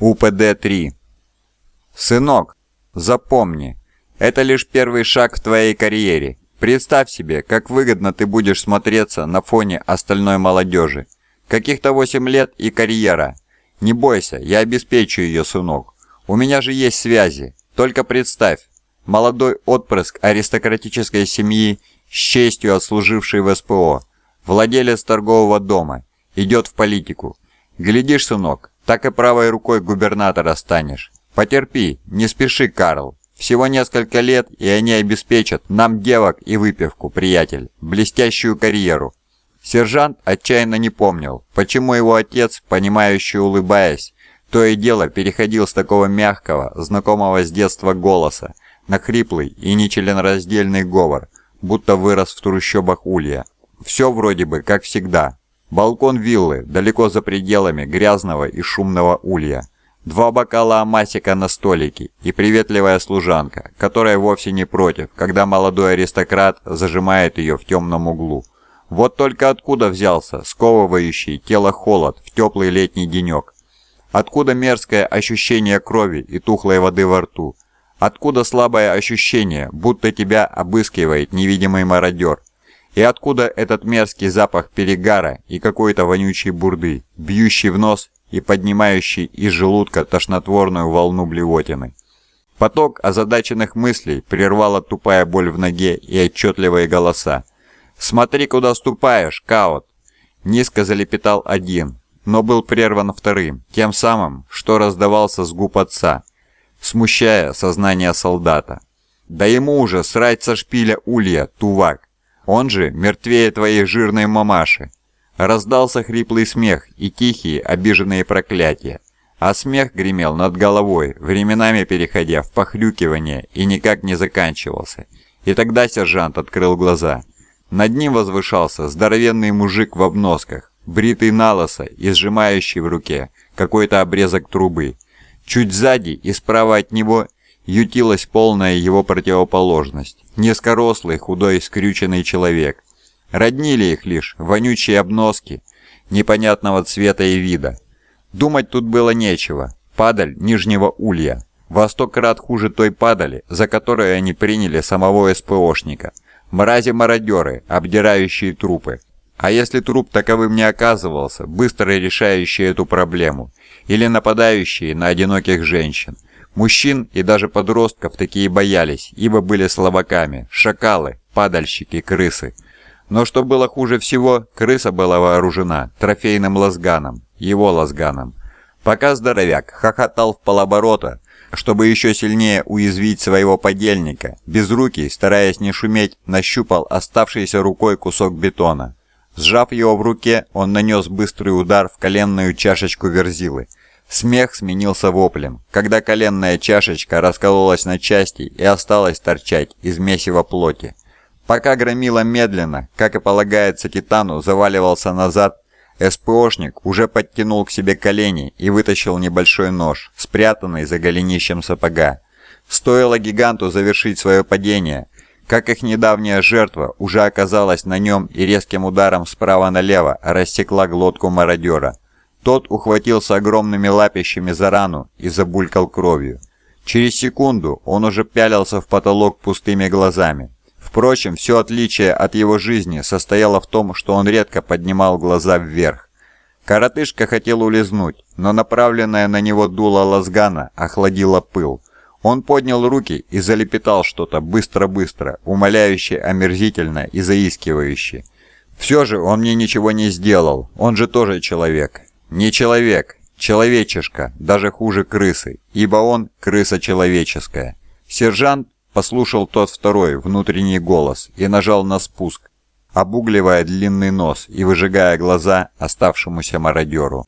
УПД-3. Сынок, запомни, это лишь первый шаг в твоей карьере. Представь себе, как выгодно ты будешь смотреться на фоне остальной молодежи. Каких-то 8 лет и карьера. Не бойся, я обеспечу ее, сынок. У меня же есть связи. Только представь, молодой отпрыск аристократической семьи с честью отслуживший в СПО, владелец торгового дома, идет в политику. Глядишь, сынок, так и правой рукой губернатора станешь. Потерпи, не спеши, Карл. Всего несколько лет, и они обеспечат нам девок и выпивку, приятель, блестящую карьеру. Сержант отчаянно не помнил, почему его отец, понимающе улыбаясь, то и дело переходил с такого мягкого, знакомого с детства голоса, на хриплый и нечленораздельный говор, будто вырос в трущобах Улья. Все вроде бы, как всегда, Балкон виллы, далеко за пределами грязного и шумного улья. Два бокала амасика на столике и приветливая служанка, которая вовсе не против, когда молодой аристократ зажимает ее в темном углу. Вот только откуда взялся сковывающий тело холод в теплый летний денек? Откуда мерзкое ощущение крови и тухлой воды во рту? Откуда слабое ощущение, будто тебя обыскивает невидимый мародер? И откуда этот мерзкий запах перегара и какой-то вонючей бурды, бьющий в нос и поднимающий из желудка тошнотворную волну блевотины? Поток озадаченных мыслей прервала тупая боль в ноге и отчетливые голоса. «Смотри, куда ступаешь, Каот!» Низко залепетал один, но был прерван вторым, тем самым, что раздавался с губ отца, смущая сознание солдата. «Да ему уже срать со шпиля улья, тувак!» Он же мертвее твоей жирной мамаши. Раздался хриплый смех и тихие обиженные проклятия. А смех гремел над головой, временами переходя в похрюкивание и никак не заканчивался. И тогда сержант открыл глаза. Над ним возвышался здоровенный мужик в обносках, бритый налоса и сжимающий в руке какой-то обрезок трубы. Чуть сзади и справа от него ютилась полная его противоположность. Низкорослый, худой, скрюченный человек. Роднили их лишь вонючие обноски непонятного цвета и вида. Думать тут было нечего. Падаль Нижнего Улья. Во сто крат хуже той падали, за которую они приняли самого СПОшника. Мрази-мародеры, обдирающие трупы. А если труп таковым не оказывался, быстро решающие эту проблему, или нападающие на одиноких женщин, Мужчин и даже подростков такие боялись, ибо были слабаками, шакалы, падальщики, крысы. Но что было хуже всего, крыса была вооружена трофейным лазганом, его лазганом. Пока здоровяк хохотал в полоборота, чтобы еще сильнее уязвить своего подельника, безрукий, стараясь не шуметь, нащупал оставшийся рукой кусок бетона. Сжав его в руке, он нанес быстрый удар в коленную чашечку верзилы, Смех сменился воплем, когда коленная чашечка раскололась на части и осталась торчать из месива плоти. Пока громила медленно, как и полагается Титану, заваливался назад, СПОшник уже подтянул к себе колени и вытащил небольшой нож, спрятанный за голенищем сапога. Стоило гиганту завершить свое падение, как их недавняя жертва уже оказалась на нем и резким ударом справа налево рассекла глотку мародера. Тот ухватился огромными лапищами за рану и забулькал кровью. Через секунду он уже пялился в потолок пустыми глазами. Впрочем, все отличие от его жизни состояло в том, что он редко поднимал глаза вверх. Коротышка хотел улизнуть, но направленная на него дуло лазгана охладила пыл. Он поднял руки и залепетал что-то быстро-быстро, умоляюще, омерзительно и заискивающе. «Все же он мне ничего не сделал, он же тоже человек. Не человек, человечешка, даже хуже крысы, ибо он крыса человеческая. Сержант послушал тот второй внутренний голос и нажал на спуск, обугливая длинный нос и выжигая глаза оставшемуся мародеру.